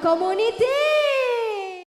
community.